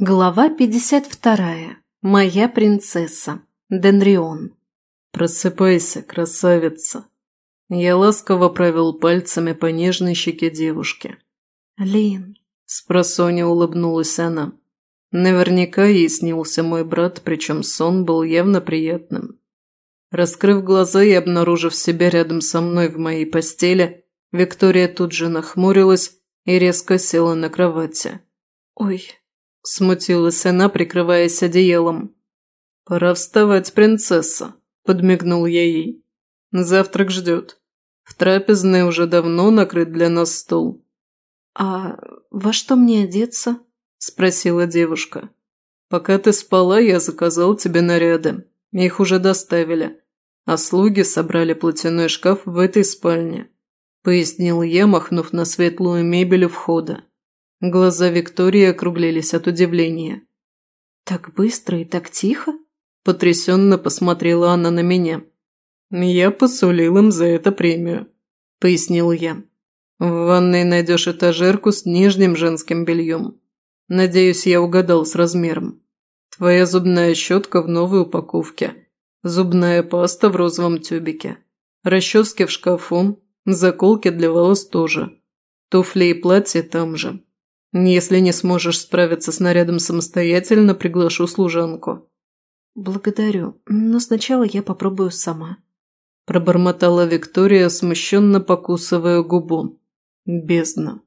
Глава 52. Моя принцесса. Денрион. «Просыпайся, красавица!» Я ласково провел пальцами по нежной щеке девушки. «Лин», – спросонья улыбнулась она. Наверняка ей снился мой брат, причем сон был явно приятным. Раскрыв глаза и обнаружив себя рядом со мной в моей постели, Виктория тут же нахмурилась и резко села на кровати. «Ой, Смутилась она, прикрываясь одеялом. «Пора вставать, принцесса», – подмигнул я ей. «Завтрак ждет. В трапезной уже давно накрыт для нас стол». «А во что мне одеться?» – спросила девушка. «Пока ты спала, я заказал тебе наряды. Их уже доставили. А слуги собрали платяной шкаф в этой спальне», – пояснил я, махнув на светлую мебель у входа. Глаза Виктории округлились от удивления. «Так быстро и так тихо?» – потрясенно посмотрела она на меня. «Я посулил им за это премию», – пояснил я. «В ванной найдешь этажерку с нижним женским бельем. Надеюсь, я угадал с размером. Твоя зубная щетка в новой упаковке. Зубная паста в розовом тюбике. Расчески в шкафу. Заколки для волос тоже. Туфли и платье там же. Если не сможешь справиться с нарядом самостоятельно, приглашу служанку». «Благодарю, но сначала я попробую сама», – пробормотала Виктория, смущенно покусывая губу. «Бездна.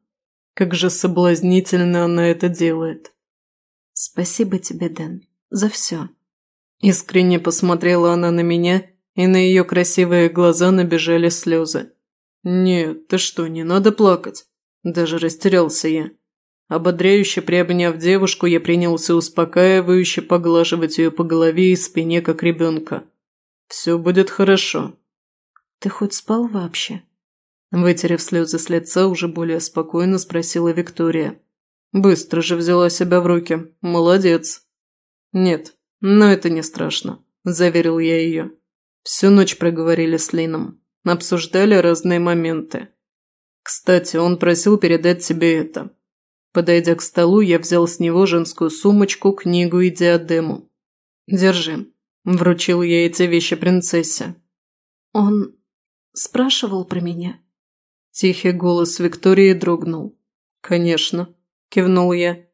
Как же соблазнительно она это делает». «Спасибо тебе, Дэн, за все». Искренне посмотрела она на меня, и на ее красивые глаза набежали слезы. «Нет, ты что, не надо плакать?» Даже растерялся я. Ободряюще приобняв девушку, я принялся успокаивающе поглаживать ее по голове и спине, как ребенка. «Все будет хорошо». «Ты хоть спал вообще?» Вытерев слезы с лица, уже более спокойно спросила Виктория. «Быстро же взяла себя в руки. Молодец». «Нет, но это не страшно», – заверил я ее. Всю ночь проговорили с Лином. Обсуждали разные моменты. «Кстати, он просил передать тебе это. Подойдя к столу, я взял с него женскую сумочку, книгу и диадему. «Держи», – вручил я эти вещи принцессе. «Он спрашивал про меня?» Тихий голос Виктории дрогнул. «Конечно», – кивнул я.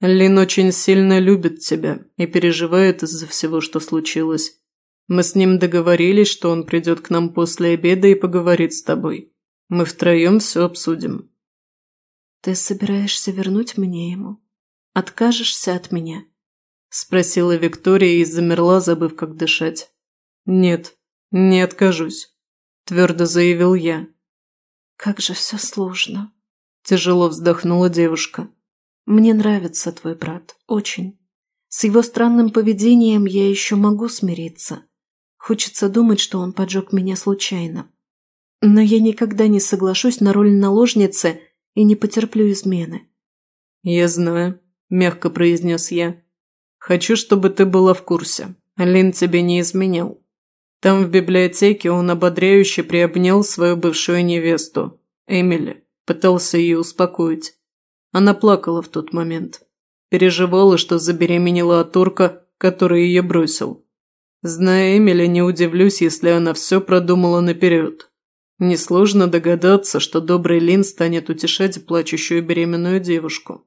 «Лин очень сильно любит тебя и переживает из-за всего, что случилось. Мы с ним договорились, что он придет к нам после обеда и поговорит с тобой. Мы втроем все обсудим». «Ты собираешься вернуть мне ему? Откажешься от меня?» Спросила Виктория и замерла, забыв, как дышать. «Нет, не откажусь», – твердо заявил я. «Как же все сложно», – тяжело вздохнула девушка. «Мне нравится твой брат, очень. С его странным поведением я еще могу смириться. Хочется думать, что он поджег меня случайно. Но я никогда не соглашусь на роль наложницы и не потерплю измены». «Я знаю», – мягко произнес я. «Хочу, чтобы ты была в курсе. Лин тебе не изменял. Там в библиотеке он ободряюще приобнял свою бывшую невесту, Эмили, пытался ее успокоить. Она плакала в тот момент. Переживала, что забеременела от турка, который ее бросил. Зная Эмили, не удивлюсь, если она все продумала наперед. Несложно догадаться, что добрый Лин станет утешать плачущую беременную девушку.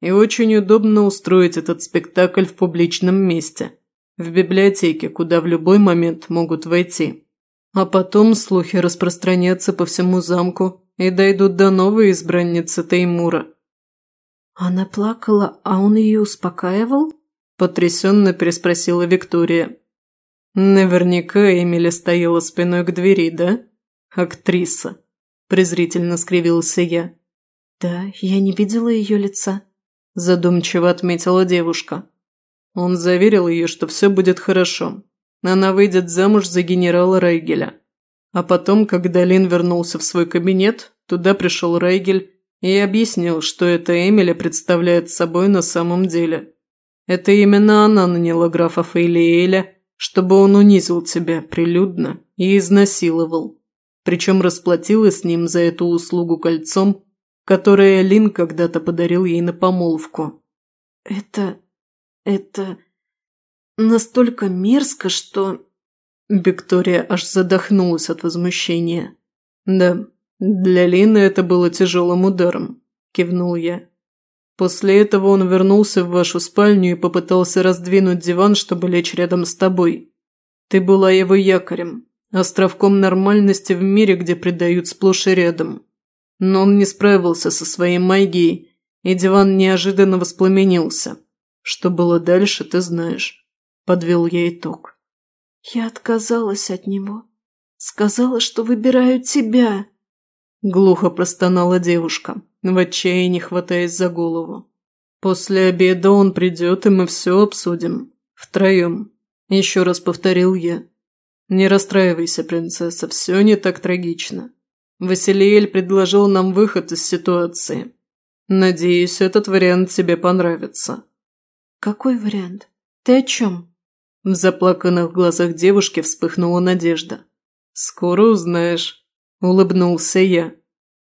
И очень удобно устроить этот спектакль в публичном месте, в библиотеке, куда в любой момент могут войти. А потом слухи распространятся по всему замку и дойдут до новой избранницы Теймура. «Она плакала, а он ее успокаивал?» – потрясенно переспросила Виктория. Наверняка Эмили стояла спиной к двери, да? «Актриса», – презрительно скривился я. «Да, я не видела ее лица», – задумчиво отметила девушка. Он заверил ее, что все будет хорошо. Она выйдет замуж за генерала Райгеля. А потом, когда Лин вернулся в свой кабинет, туда пришел Райгель и объяснил, что это Эмили представляет собой на самом деле. Это именно она наняла графа Фейлиэля, чтобы он унизил тебя прилюдно и изнасиловал причем расплатилась с ним за эту услугу кольцом, которое Лин когда-то подарил ей на помолвку. Это... это... настолько мерзко, что...» Виктория аж задохнулась от возмущения. «Да, для Лины это было тяжелым ударом», – кивнул я. После этого он вернулся в вашу спальню и попытался раздвинуть диван, чтобы лечь рядом с тобой. Ты была его якорем, островком нормальности в мире, где предают сплошь и рядом. Но он не справился со своей магией, и диван неожиданно воспламенился. Что было дальше, ты знаешь. Подвел я итог. Я отказалась от него. Сказала, что выбираю тебя. Глухо простонала девушка в отчаянии хватаясь за голову. «После обеда он придет, и мы все обсудим. Втроем», – еще раз повторил я. «Не расстраивайся, принцесса, все не так трагично. Василиэль предложил нам выход из ситуации. Надеюсь, этот вариант тебе понравится». «Какой вариант? Ты о чем?» В заплаканных глазах девушки вспыхнула надежда. «Скоро узнаешь», – улыбнулся я.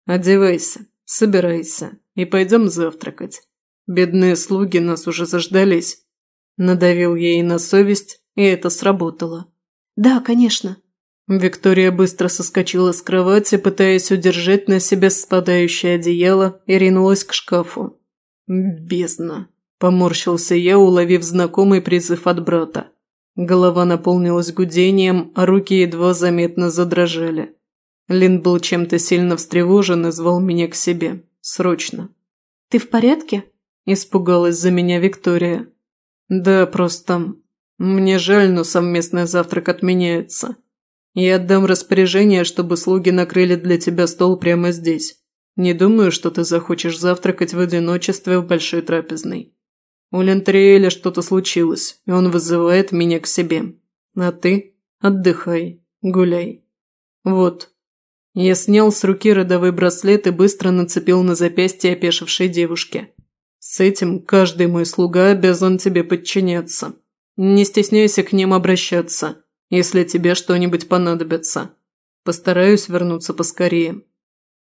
«Одевайся, «Собирайся и пойдем завтракать. Бедные слуги нас уже заждались». Надавил ей на совесть, и это сработало. «Да, конечно». Виктория быстро соскочила с кровати, пытаясь удержать на себя спадающее одеяло, и ринулась к шкафу. «Бездна!» – поморщился я, уловив знакомый призыв от брата. Голова наполнилась гудением, а руки едва заметно задрожали. Лин был чем-то сильно встревожен и звал меня к себе. Срочно. «Ты в порядке?» – испугалась за меня Виктория. «Да, просто... Мне жаль, но совместный завтрак отменяется. Я отдам распоряжение, чтобы слуги накрыли для тебя стол прямо здесь. Не думаю, что ты захочешь завтракать в одиночестве в большой трапезной. У Лентриэля что-то случилось, и он вызывает меня к себе. А ты отдыхай, гуляй. Вот, я снял с руки родовой браслет и быстро нацепил на запястье опешившей девушки. «С этим каждый мой слуга обязан тебе подчиняться. Не стесняйся к ним обращаться, если тебе что-нибудь понадобится. Постараюсь вернуться поскорее».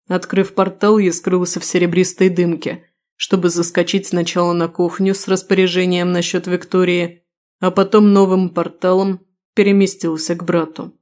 Открыв портал, я скрылся в серебристой дымке, чтобы заскочить сначала на кухню с распоряжением насчет Виктории, а потом новым порталом переместился к брату.